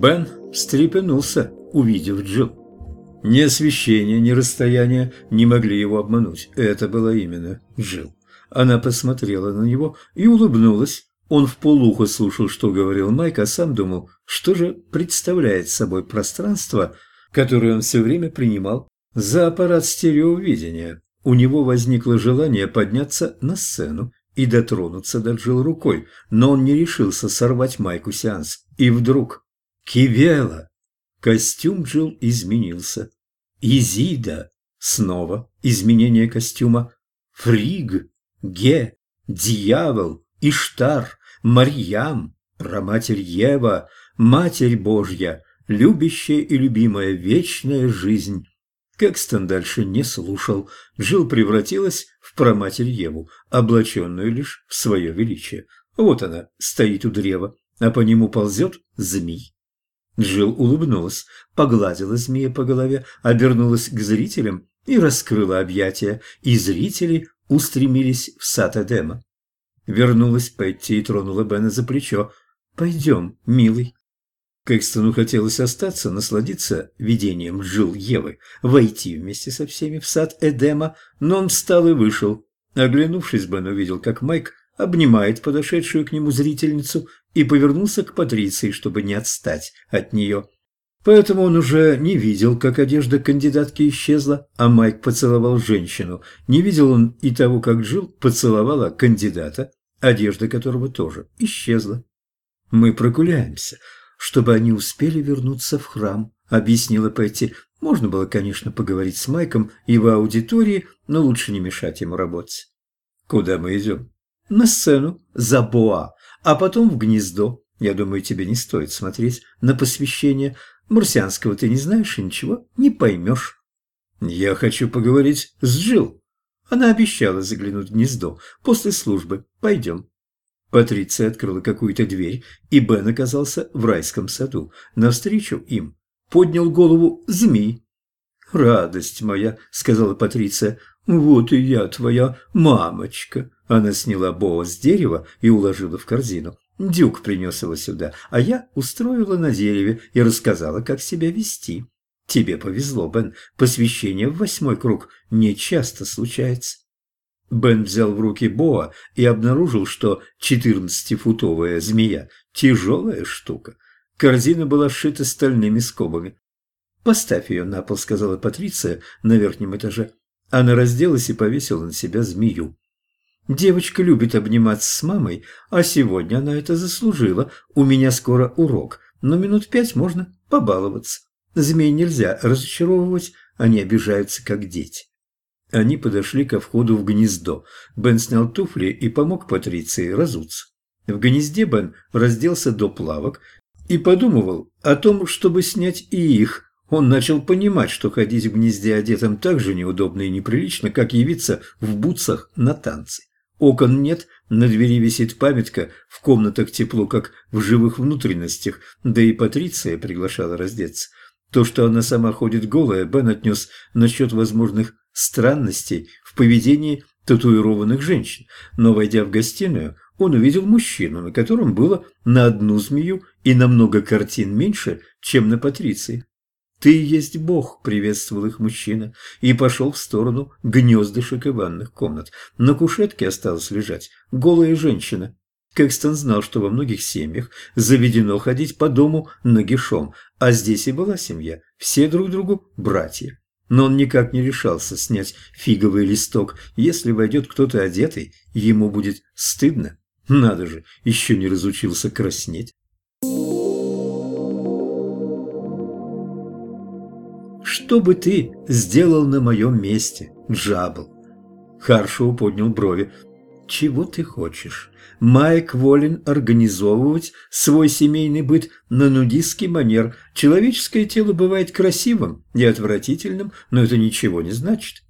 Бен встрепенулся, увидев Джилл. Ни освещение, ни расстояние не могли его обмануть. Это была именно Джилл. Она посмотрела на него и улыбнулась. Он в полухо слушал, что говорил Майк, а сам думал, что же представляет собой пространство, которое он все время принимал за аппарат стереовидения. У него возникло желание подняться на сцену и дотронуться до Джилл рукой, но он не решился сорвать Майку сеанс. И вдруг Кивела! Костюм Джилл изменился. Изида! Снова изменение костюма. Фриг! Ге! Дьявол! Иштар! Марьям! Проматерь Ева! Матерь Божья! Любящая и любимая вечная жизнь! Кэкстон дальше не слушал. Джилл превратилась в проматерь Еву, облаченную лишь в свое величие. Вот она стоит у древа, а по нему ползет змей. Джилл улыбнулась, погладила змея по голове, обернулась к зрителям и раскрыла объятия, и зрители устремились в сад Эдема. Вернулась Петти и тронула Бена за плечо. «Пойдем, милый». Кэкстону хотелось остаться, насладиться видением Джилл Евы, войти вместе со всеми в сад Эдема, но он встал и вышел. Оглянувшись, Бен увидел, как Майк обнимает подошедшую к нему зрительницу и повернулся к Патриции, чтобы не отстать от нее. Поэтому он уже не видел, как одежда кандидатки исчезла, а Майк поцеловал женщину. Не видел он и того, как Джилл поцеловала кандидата, одежда которого тоже исчезла. «Мы прогуляемся», чтобы они успели вернуться в храм», — объяснила Петти. Можно было, конечно, поговорить с Майком и в аудитории, но лучше не мешать ему работать. «Куда мы идем?» «На сцену, за Боа, а потом в гнездо. Я думаю, тебе не стоит смотреть на посвящение. Марсианского ты не знаешь и ничего не поймешь». «Я хочу поговорить с Джилл». Она обещала заглянуть в гнездо после службы. Пойдем. Патриция открыла какую-то дверь, и Бен оказался в райском саду. Навстречу им поднял голову змей. «Радость моя», — сказала Патриция, — «вот и я твоя мамочка». Она сняла Боа с дерева и уложила в корзину. Дюк принес его сюда, а я устроила на дереве и рассказала, как себя вести. Тебе повезло, Бен, посвящение в восьмой круг не часто случается. Бен взял в руки Боа и обнаружил, что четырнадцатифутовая змея – тяжелая штука. Корзина была сшита стальными скобами. «Поставь ее на пол», – сказала Патриция на верхнем этаже. Она разделась и повесила на себя змею. «Девочка любит обниматься с мамой, а сегодня она это заслужила. У меня скоро урок, но минут пять можно побаловаться. Змей нельзя разочаровывать, они обижаются, как дети». Они подошли ко входу в гнездо. Бен снял туфли и помог Патриции разуться. В гнезде Бен разделся до плавок и подумывал о том, чтобы снять и их. Он начал понимать, что ходить в гнезде одетым так же неудобно и неприлично, как явиться в бутсах на танцы. Окон нет, на двери висит памятка, в комнатах тепло, как в живых внутренностях, да и Патриция приглашала раздеться. То, что она сама ходит голая, Бен отнес насчет возможных странностей в поведении татуированных женщин, но, войдя в гостиную, он увидел мужчину, на котором было на одну змею и на много картин меньше, чем на Патриции. «Ты есть Бог», — приветствовал их мужчина, и пошел в сторону гнездышек и ванных комнат. На кушетке осталась лежать голая женщина. Кэкстон знал, что во многих семьях заведено ходить по дому нагишом, а здесь и была семья, все друг другу братья но он никак не решался снять фиговый листок. Если войдет кто-то одетый, ему будет стыдно. Надо же, еще не разучился краснеть. «Что бы ты сделал на моем месте, Джабл?» Харшоу поднял брови. «Чего ты хочешь? Майк волен организовывать свой семейный быт на нудистский манер. Человеческое тело бывает красивым и отвратительным, но это ничего не значит.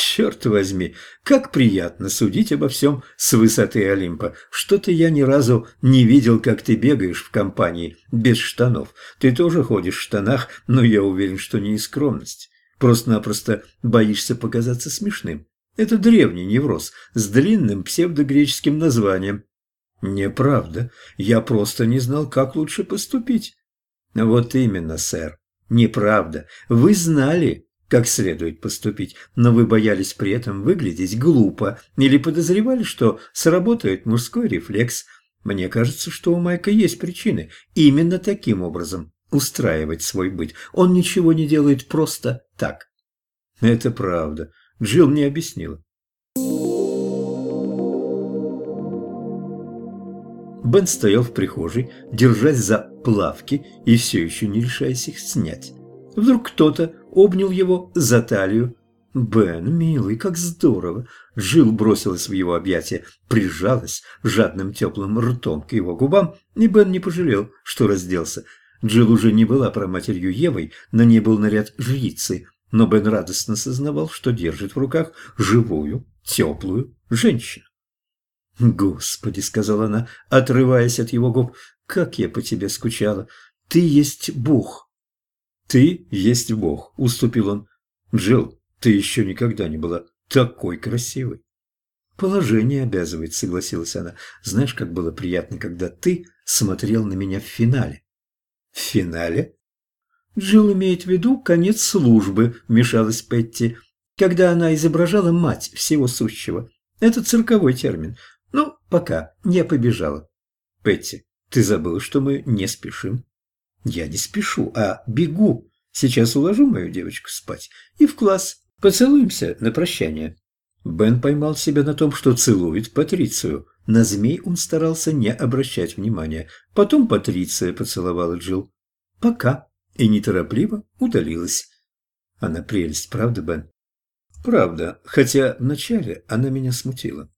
Черт возьми, как приятно судить обо всем с высоты Олимпа. Что-то я ни разу не видел, как ты бегаешь в компании без штанов. Ты тоже ходишь в штанах, но я уверен, что не из скромности. Просто-напросто боишься показаться смешным. Это древний невроз с длинным псевдогреческим названием. Неправда. Я просто не знал, как лучше поступить. Вот именно, сэр. Неправда. Вы знали, как следует поступить, но вы боялись при этом выглядеть глупо или подозревали, что сработает мужской рефлекс. Мне кажется, что у Майка есть причины именно таким образом устраивать свой быт. Он ничего не делает просто так. Это правда. Джилл мне объяснила. Бен стоял в прихожей, держась за плавки и все еще не решаясь их снять. Вдруг кто-то обнял его за талию. «Бен, милый, как здорово!» Жил бросилась в его объятия, прижалась жадным теплым ртом к его губам, и Бен не пожалел, что разделся. Джилл уже не была про матерью Евой, на ней был наряд жрицы, но Бен радостно сознавал, что держит в руках живую, теплую женщину. «Господи!» — сказала она, отрываясь от его губ. «Как я по тебе скучала! Ты есть Бог!» «Ты есть Бог!» — уступил он. «Джилл, ты еще никогда не была такой красивой!» «Положение обязывает», — согласилась она. «Знаешь, как было приятно, когда ты смотрел на меня в финале?» «В финале?» «Джилл имеет в виду конец службы», — вмешалась Петти, «когда она изображала мать всего сущего. Это цирковой термин. Ну, пока, я побежала. Петти, ты забыла, что мы не спешим? Я не спешу, а бегу. Сейчас уложу мою девочку спать и в класс. Поцелуемся на прощание. Бен поймал себя на том, что целует Патрицию. На змей он старался не обращать внимания. Потом Патриция поцеловала Джилл. Пока. И неторопливо удалилась. Она прелесть, правда, Бен? Правда, хотя вначале она меня смутила.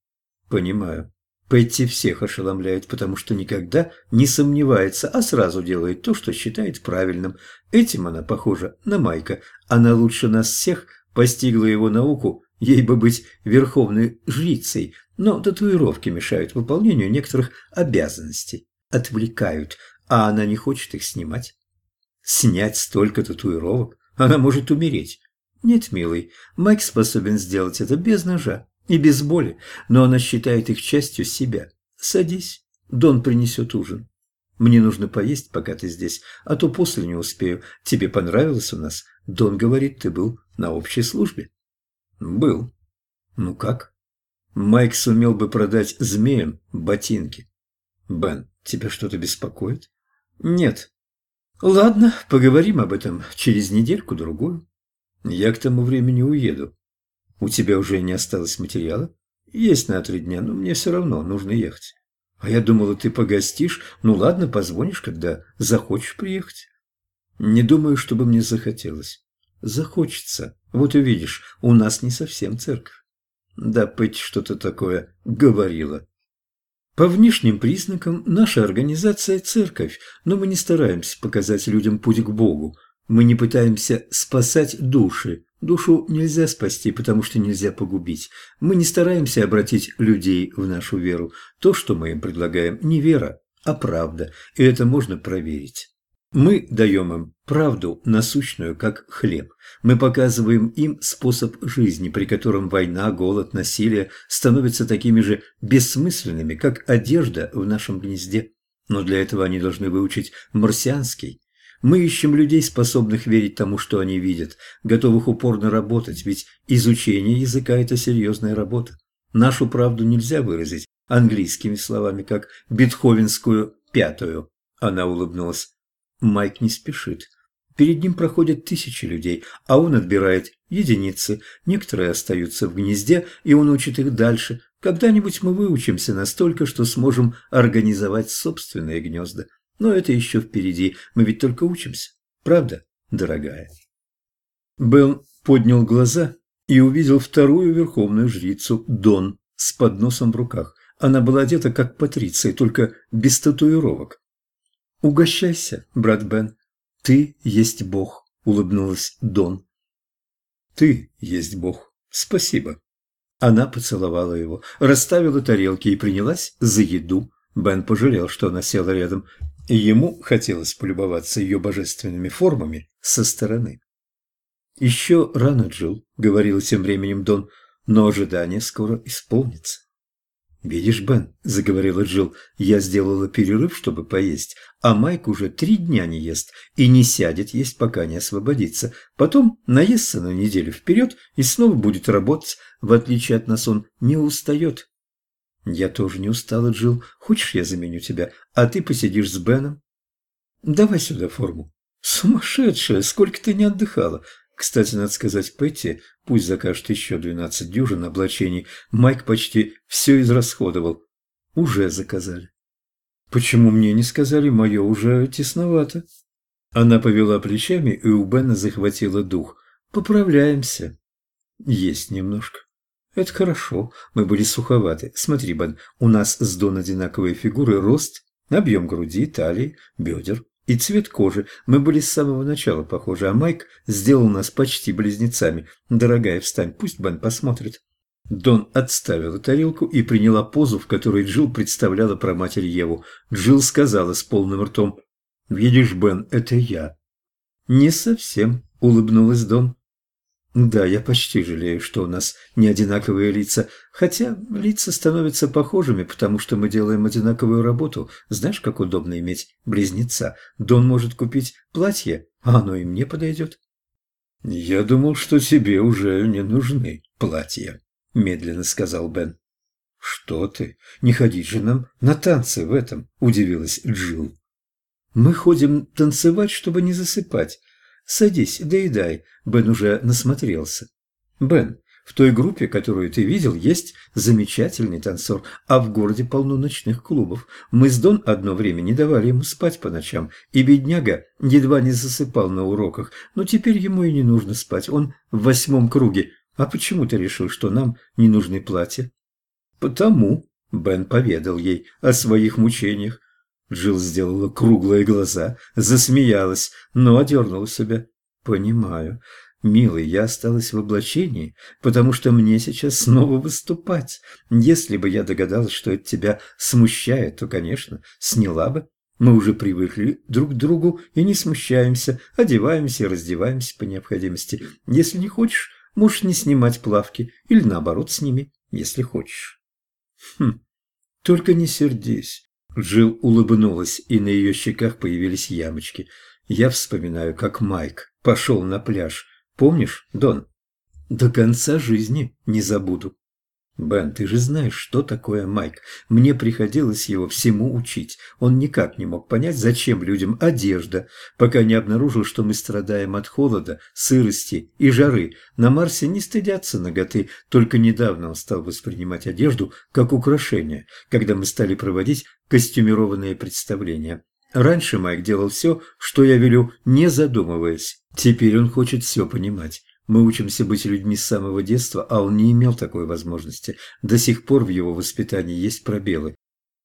Понимаю. Петти всех ошеломляет, потому что никогда не сомневается, а сразу делает то, что считает правильным. Этим она похожа на Майка. Она лучше нас всех постигла его науку, ей бы быть верховной жрицей, но татуировки мешают выполнению некоторых обязанностей, отвлекают, а она не хочет их снимать. Снять столько татуировок, она может умереть. Нет, милый, Майк способен сделать это без ножа и без боли, но она считает их частью себя. Садись, Дон принесет ужин. Мне нужно поесть, пока ты здесь, а то после не успею. Тебе понравилось у нас? Дон говорит, ты был на общей службе. Был. Ну как? Майк сумел бы продать змеям ботинки. Бен, тебя что-то беспокоит? Нет. Ладно, поговорим об этом через недельку-другую. Я к тому времени уеду. У тебя уже не осталось материала? Есть на три дня, но мне все равно, нужно ехать. А я думала, ты погостишь. Ну ладно, позвонишь, когда захочешь приехать. Не думаю, чтобы мне захотелось. Захочется. Вот увидишь, у нас не совсем церковь. Да, Петти что-то такое говорила. По внешним признакам наша организация – церковь, но мы не стараемся показать людям путь к Богу. Мы не пытаемся спасать души, Душу нельзя спасти, потому что нельзя погубить. Мы не стараемся обратить людей в нашу веру. То, что мы им предлагаем, не вера, а правда, и это можно проверить. Мы даем им правду насущную, как хлеб. Мы показываем им способ жизни, при котором война, голод, насилие становятся такими же бессмысленными, как одежда в нашем гнезде. Но для этого они должны выучить марсианский, мы ищем людей, способных верить тому, что они видят, готовых упорно работать, ведь изучение языка – это серьезная работа. Нашу правду нельзя выразить английскими словами, как бетховенскую пятую. Она улыбнулась. Майк не спешит. Перед ним проходят тысячи людей, а он отбирает единицы. Некоторые остаются в гнезде, и он учит их дальше. Когда-нибудь мы выучимся настолько, что сможем организовать собственные гнезда. Но это еще впереди, мы ведь только учимся. Правда, дорогая?» Белл поднял глаза и увидел вторую верховную жрицу Дон с подносом в руках. Она была одета как Патриция, только без татуировок. «Угощайся, брат Бен. Ты есть Бог», — улыбнулась Дон. «Ты есть Бог. Спасибо». Она поцеловала его, расставила тарелки и принялась за еду. Бен пожалел, что она села рядом и ему хотелось полюбоваться ее божественными формами со стороны. «Еще рано, Джилл», — говорил тем временем Дон, — «но ожидание скоро исполнится». «Видишь, Бен», — заговорила Джилл, — «я сделала перерыв, чтобы поесть, а Майк уже три дня не ест и не сядет есть, пока не освободится. Потом наестся на неделю вперед и снова будет работать. В отличие от нас он не устает». «Я тоже не устала, Джилл. Хочешь, я заменю тебя, а ты посидишь с Беном?» «Давай сюда форму». «Сумасшедшая! Сколько ты не отдыхала! Кстати, надо сказать Петти, пусть закажет еще двенадцать дюжин облачений. Майк почти все израсходовал. Уже заказали. Почему мне не сказали, мое уже тесновато? Она повела плечами, и у Бена захватила дух. Поправляемся. Есть немножко. Это хорошо. Мы были суховаты. Смотри, Бен, у нас с Дон одинаковые фигуры, рост, объем груди, талии, бедер и цвет кожи. Мы были с самого начала похожи, а Майк сделал нас почти близнецами. Дорогая, встань, пусть Бен посмотрит. Дон отставила тарелку и приняла позу, в которой Джилл представляла про матерь Еву. Джилл сказала с полным ртом, «Видишь, Бен, это я». «Не совсем», — улыбнулась Дон. Да, я почти жалею, что у нас не одинаковые лица, хотя лица становятся похожими, потому что мы делаем одинаковую работу. Знаешь, как удобно иметь близнеца? Дон может купить платье, а оно и мне подойдет. Я думал, что тебе уже не нужны платья, медленно сказал Бен. Что ты? Не ходить же нам на танцы в этом, удивилась Джилл. Мы ходим танцевать, чтобы не засыпать. «Садись, доедай». Бен уже насмотрелся. «Бен, в той группе, которую ты видел, есть замечательный танцор, а в городе полно ночных клубов. Мы с Дон одно время не давали ему спать по ночам, и бедняга едва не засыпал на уроках, но теперь ему и не нужно спать, он в восьмом круге. А почему ты решил, что нам не нужны платья?» «Потому», — Бен поведал ей о своих мучениях. Джилл сделала круглые глаза, засмеялась, но одернула себя. «Понимаю. Милый, я осталась в облачении, потому что мне сейчас снова выступать. Если бы я догадалась, что это тебя смущает, то, конечно, сняла бы. Мы уже привыкли друг к другу и не смущаемся, одеваемся и раздеваемся по необходимости. Если не хочешь, можешь не снимать плавки или, наоборот, сними, если хочешь». «Хм, только не сердись. Джилл улыбнулась, и на ее щеках появились ямочки. Я вспоминаю, как Майк пошел на пляж. Помнишь, Дон? До конца жизни не забуду. «Бен, ты же знаешь, что такое Майк. Мне приходилось его всему учить. Он никак не мог понять, зачем людям одежда, пока не обнаружил, что мы страдаем от холода, сырости и жары. На Марсе не стыдятся ноготы, только недавно он стал воспринимать одежду как украшение, когда мы стали проводить костюмированные представления. Раньше Майк делал все, что я велю, не задумываясь. Теперь он хочет все понимать. Мы учимся быть людьми с самого детства, а он не имел такой возможности. До сих пор в его воспитании есть пробелы.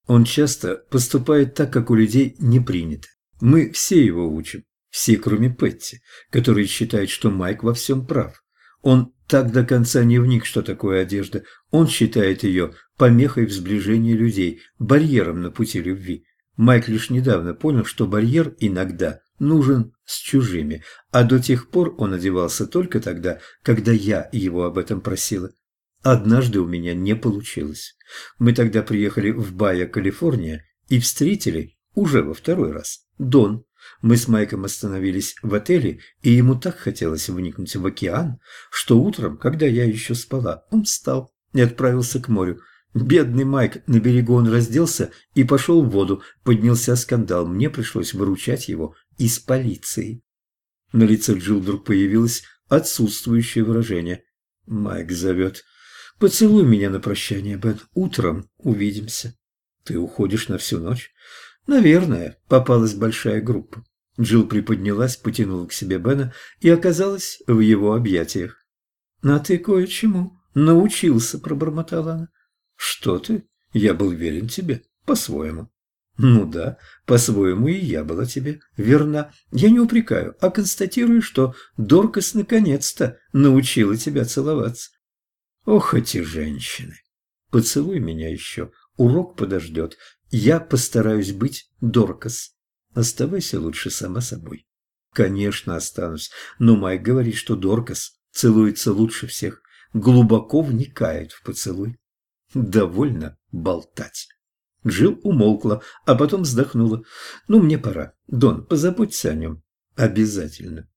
Он часто поступает так, как у людей не принято. Мы все его учим, все, кроме Петти, который считает, что Майк во всем прав. Он так до конца не вник, что такое одежда. Он считает ее помехой в сближении людей, барьером на пути любви. Майк лишь недавно понял, что барьер иногда нужен с чужими, а до тех пор он одевался только тогда, когда я его об этом просила. Однажды у меня не получилось. Мы тогда приехали в Байя, Калифорния, и встретили, уже во второй раз, Дон. Мы с Майком остановились в отеле, и ему так хотелось вникнуть в океан, что утром, когда я еще спала, он встал и отправился к морю. Бедный Майк, на берегу он разделся и пошел в воду. Поднялся скандал, мне пришлось выручать его из полиции. На лице Джилл вдруг появилось отсутствующее выражение. Майк зовет. «Поцелуй меня на прощание, Бен. Утром увидимся». «Ты уходишь на всю ночь?» «Наверное. Попалась большая группа». Джилл приподнялась, потянула к себе Бена и оказалась в его объятиях. «А ты кое-чему научился», — пробормотала она. «Что ты? Я был верен тебе, по-своему». «Ну да, по-своему и я была тебе верна. Я не упрекаю, а констатирую, что Доркас наконец-то научила тебя целоваться». «Ох, эти женщины! Поцелуй меня еще, урок подождет. Я постараюсь быть Доркас. Оставайся лучше сама собой». «Конечно, останусь, но Майк говорит, что Доркас целуется лучше всех, глубоко вникает в поцелуй». Довольно болтать. Джилл умолкла, а потом вздохнула. «Ну, мне пора. Дон, позаботься о нем. Обязательно.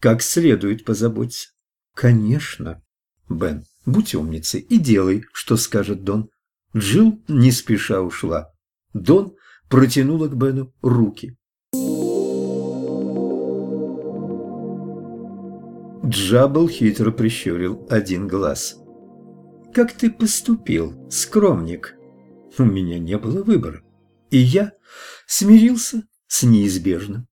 Как следует позаботься. Конечно. Бен, будь умницей и делай, что скажет Дон. Джилл не спеша ушла. Дон протянула к Бену руки. Джабл хитро прищурил один глаз. «Как ты поступил, скромник?» «У меня не было выбора, и я смирился с неизбежным».